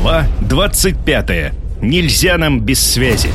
Глава 25. Нельзя нам без связи.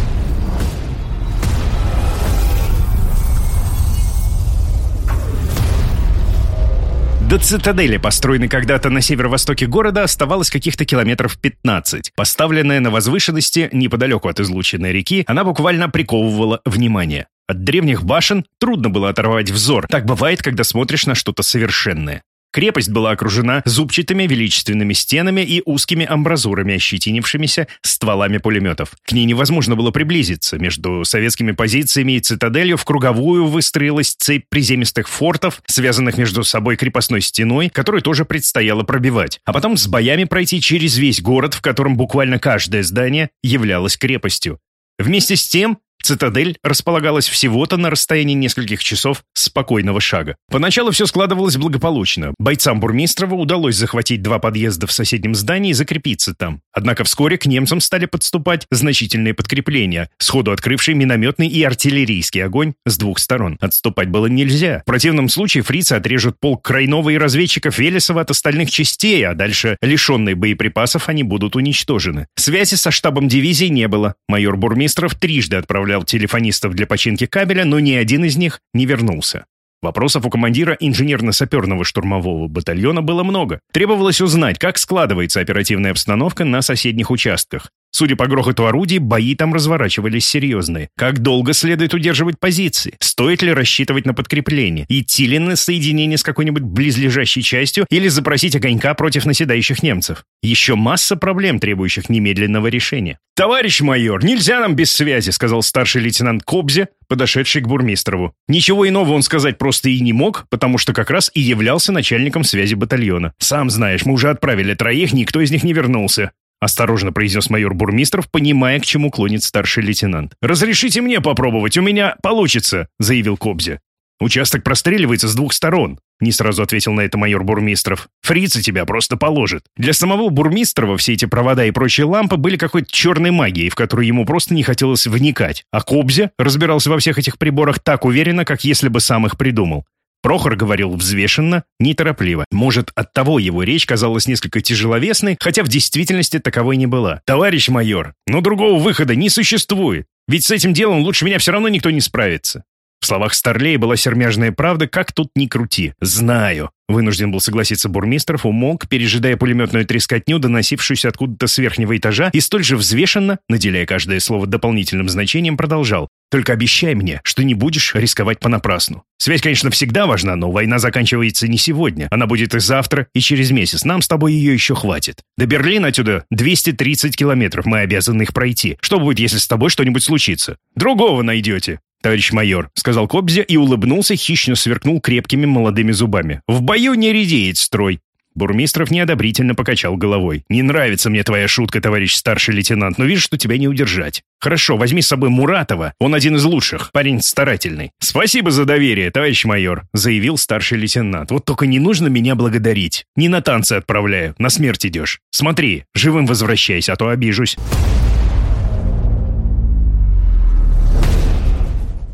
До цитадели, построенной когда-то на северо-востоке города, оставалось каких-то километров 15. Поставленная на возвышенности неподалеку от излученной реки, она буквально приковывала внимание. От древних башен трудно было оторвать взор. Так бывает, когда смотришь на что-то совершенное. Крепость была окружена зубчатыми величественными стенами и узкими амбразурами, ощетинившимися стволами пулеметов. К ней невозможно было приблизиться. Между советскими позициями и цитаделью в круговую выстроилась цепь приземистых фортов, связанных между собой крепостной стеной, которую тоже предстояло пробивать. А потом с боями пройти через весь город, в котором буквально каждое здание являлось крепостью. Вместе с тем, Цитадель располагалась всего-то на расстоянии нескольких часов спокойного шага. Поначалу все складывалось благополучно. Бойцам Бурмистрова удалось захватить два подъезда в соседнем здании и закрепиться там. Однако вскоре к немцам стали подступать значительные подкрепления, сходу открывшие минометный и артиллерийский огонь с двух сторон. Отступать было нельзя. В противном случае фрицы отрежут полк Крайнова и разведчиков Велесова от остальных частей, а дальше, лишенные боеприпасов, они будут уничтожены. Связи со штабом дивизии не было. Майор Бурмистров трижды отправлял отправлял телефонистов для починки кабеля, но ни один из них не вернулся. Вопросов у командира инженерно-саперного штурмового батальона было много. Требовалось узнать, как складывается оперативная обстановка на соседних участках. Судя по грохоту орудий, бои там разворачивались серьезные. Как долго следует удерживать позиции? Стоит ли рассчитывать на подкрепление? Идти ли на соединение с какой-нибудь близлежащей частью или запросить огонька против наседающих немцев? Еще масса проблем, требующих немедленного решения. «Товарищ майор, нельзя нам без связи», — сказал старший лейтенант Кобзе, подошедший к Бурмистрову. Ничего иного он сказать просто и не мог, потому что как раз и являлся начальником связи батальона. «Сам знаешь, мы уже отправили троих, никто из них не вернулся. Осторожно произнес майор Бурмистров, понимая, к чему клонит старший лейтенант. «Разрешите мне попробовать, у меня получится», — заявил Кобзе. «Участок простреливается с двух сторон», — не сразу ответил на это майор Бурмистров. «Фрица тебя просто положит». Для самого Бурмистрова все эти провода и прочие лампы были какой-то черной магией, в которую ему просто не хотелось вникать. А Кобзе разбирался во всех этих приборах так уверенно, как если бы сам их придумал. Прохор говорил взвешенно, неторопливо. Может, оттого его речь казалась несколько тяжеловесной, хотя в действительности таковой не была. «Товарищ майор, но другого выхода не существует. Ведь с этим делом лучше меня все равно никто не справится». В словах Старлея была сермяжная правда, как тут ни крути. «Знаю». Вынужден был согласиться Бурмистров, умолк, пережидая пулеметную трескотню, доносившуюся откуда-то с верхнего этажа, и столь же взвешенно, наделяя каждое слово дополнительным значением, продолжал. «Только обещай мне, что не будешь рисковать понапрасну. Связь, конечно, всегда важна, но война заканчивается не сегодня. Она будет и завтра, и через месяц. Нам с тобой ее еще хватит. До Берлина отсюда 230 километров. Мы обязаны их пройти. Что будет, если с тобой что-нибудь случится? Другого найдете товарищ майор», — сказал Кобзя и улыбнулся, хищно сверкнул крепкими молодыми зубами. «В бою не редеет строй». Бурмистров неодобрительно покачал головой. «Не нравится мне твоя шутка, товарищ старший лейтенант, но видишь, что тебя не удержать. Хорошо, возьми с собой Муратова, он один из лучших, парень старательный». «Спасибо за доверие, товарищ майор», — заявил старший лейтенант. «Вот только не нужно меня благодарить. Не на танцы отправляю, на смерть идешь. Смотри, живым возвращайся, а то обижусь».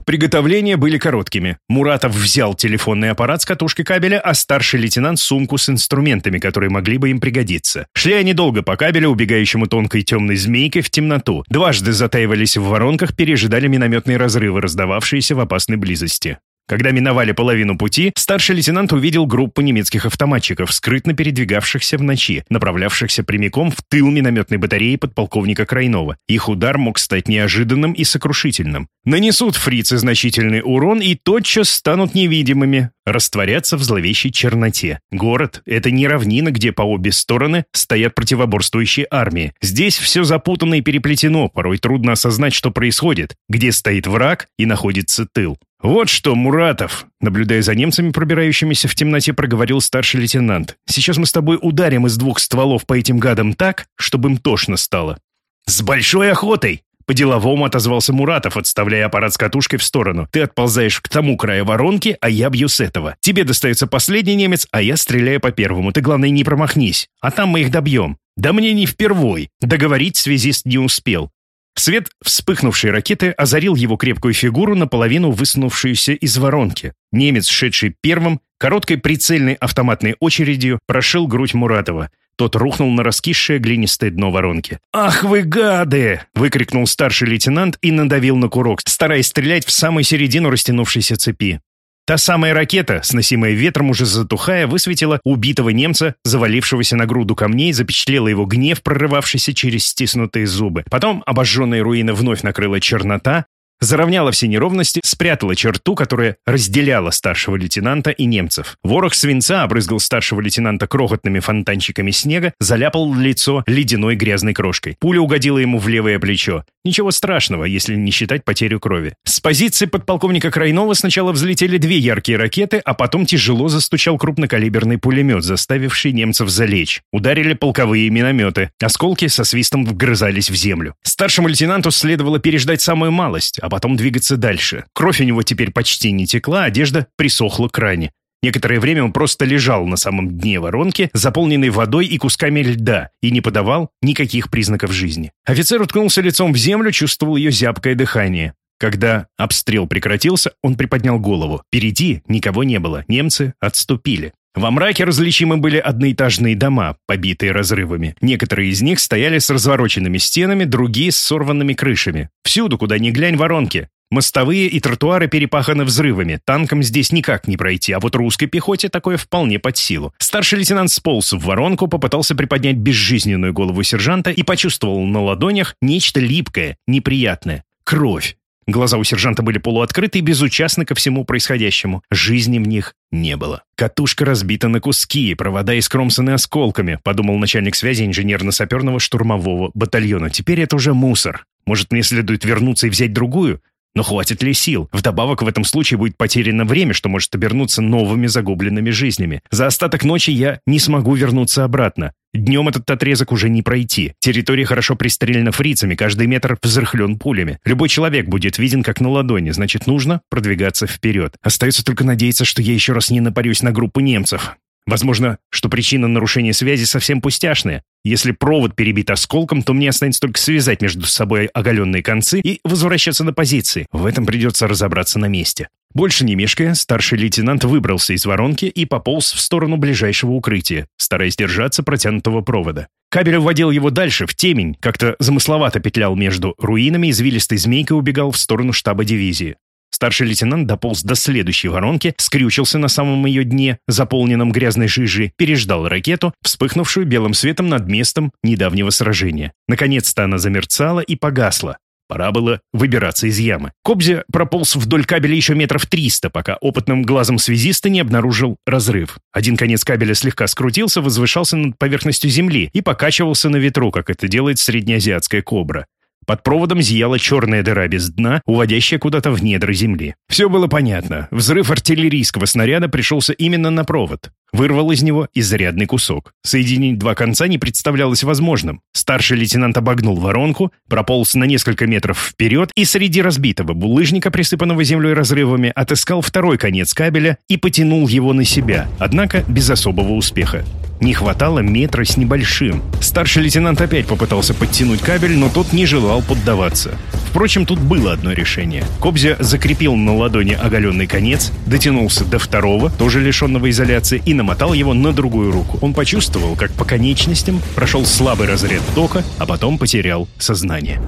Приготовления были короткими. Муратов взял телефонный аппарат с катушкой кабеля, а старший лейтенант сумку с инструментами, которые могли бы им пригодиться. Шли они долго по кабелю, убегающему тонкой темной змейкой в темноту. Дважды затаивались в воронках, пережидали минометные разрывы, раздававшиеся в опасной близости. Когда миновали половину пути, старший лейтенант увидел группу немецких автоматчиков, скрытно передвигавшихся в ночи, направлявшихся прямиком в тыл минометной батареи подполковника Крайнова. Их удар мог стать неожиданным и сокрушительным. Нанесут фрицы значительный урон и тотчас станут невидимыми, растворятся в зловещей черноте. Город — это не равнина, где по обе стороны стоят противоборствующие армии. Здесь все запутано и переплетено, порой трудно осознать, что происходит, где стоит враг и находится тыл. «Вот что, Муратов!» Наблюдая за немцами, пробирающимися в темноте, проговорил старший лейтенант. «Сейчас мы с тобой ударим из двух стволов по этим гадам так, чтобы им тошно стало». «С большой охотой!» По-деловому отозвался Муратов, отставляя аппарат с катушкой в сторону. «Ты отползаешь к тому краю воронки, а я бью с этого. Тебе достается последний немец, а я стреляю по первому. Ты, главное, не промахнись. А там мы их добьем». «Да мне не впервой!» Договорить связист не успел. Свет вспыхнувшей ракеты озарил его крепкую фигуру, наполовину высунувшуюся из воронки. Немец, шедший первым, короткой прицельной автоматной очередью прошил грудь Муратова. Тот рухнул на раскисшее глинистое дно воронки. «Ах вы гады!» — выкрикнул старший лейтенант и надавил на курок, стараясь стрелять в самую середину растянувшейся цепи. Та самая ракета, сносимая ветром, уже затухая, высветила убитого немца, завалившегося на груду камней, запечатлела его гнев, прорывавшийся через стиснутые зубы. Потом обожженные руины вновь накрыла чернота, заровняла все неровности, спрятала черту, которая разделяла старшего лейтенанта и немцев. Ворох свинца обрызгал старшего лейтенанта крохотными фонтанчиками снега, заляпал лицо ледяной грязной крошкой. Пуля угодила ему в левое плечо. Ничего страшного, если не считать потерю крови. С позиции подполковника Крайнова сначала взлетели две яркие ракеты, а потом тяжело застучал крупнокалиберный пулемет, заставивший немцев залечь. Ударили полковые минометы. Осколки со свистом вгрызались в землю. Старшему лейтенанту следовало переждать самую малость, а потом двигаться дальше. Кровь у него теперь почти не текла, одежда присохла к ране. Некоторое время он просто лежал на самом дне воронки, заполненной водой и кусками льда, и не подавал никаких признаков жизни. Офицер уткнулся лицом в землю, чувствовал ее зябкое дыхание. Когда обстрел прекратился, он приподнял голову. Впереди никого не было, немцы отступили. Во мраке различимы были одноэтажные дома, побитые разрывами. Некоторые из них стояли с развороченными стенами, другие с сорванными крышами. Всюду, куда ни глянь, воронки. Мостовые и тротуары перепаханы взрывами, танкам здесь никак не пройти, а вот русской пехоте такое вполне под силу. Старший лейтенант сполз в воронку, попытался приподнять безжизненную голову сержанта и почувствовал на ладонях нечто липкое, неприятное. Кровь. Глаза у сержанта были полуоткрыты и безучастны ко всему происходящему. Жизни в них не было. «Катушка разбита на куски, провода искромсаны осколками», подумал начальник связи инженерно-саперного штурмового батальона. «Теперь это уже мусор. Может, мне следует вернуться и взять другую? Но хватит ли сил? Вдобавок в этом случае будет потеряно время, что может обернуться новыми загубленными жизнями. За остаток ночи я не смогу вернуться обратно. Днем этот отрезок уже не пройти. Территория хорошо пристрелена фрицами, каждый метр взрыхлен пулями. Любой человек будет виден как на ладони, значит, нужно продвигаться вперед. Остается только надеяться, что я еще раз не напарюсь на группу немцев. Возможно, что причина нарушения связи совсем пустяшная. Если провод перебит осколком, то мне останется только связать между собой оголенные концы и возвращаться на позиции. В этом придется разобраться на месте. Больше не мешкая, старший лейтенант выбрался из воронки и пополз в сторону ближайшего укрытия, стараясь держаться протянутого провода. Кабель уводил его дальше, в темень, как-то замысловато петлял между руинами, извилистой змейкой убегал в сторону штаба дивизии. Старший лейтенант дополз до следующей воронки, скрючился на самом ее дне, заполненном грязной жижей, переждал ракету, вспыхнувшую белым светом над местом недавнего сражения. Наконец-то она замерцала и погасла. Пора было выбираться из ямы. Кобзя прополз вдоль кабеля еще метров триста, пока опытным глазом связиста не обнаружил разрыв. Один конец кабеля слегка скрутился, возвышался над поверхностью земли и покачивался на ветру, как это делает среднеазиатская кобра. Под проводом зияла черная дыра без дна, уводящая куда-то в недра земли. Все было понятно. Взрыв артиллерийского снаряда пришелся именно на провод. Вырвал из него изрядный кусок. Соединить два конца не представлялось возможным. Старший лейтенант обогнул воронку, прополз на несколько метров вперед и среди разбитого булыжника, присыпанного землей разрывами, отыскал второй конец кабеля и потянул его на себя, однако без особого успеха. Не хватало метра с небольшим. Старший лейтенант опять попытался подтянуть кабель, но тот не желал поддаваться. Впрочем, тут было одно решение. Кобзя закрепил на ладони оголенный конец, дотянулся до второго, тоже лишенного изоляции, и намотал его на другую руку. Он почувствовал, как по конечностям прошел слабый разряд тока, а потом потерял сознание.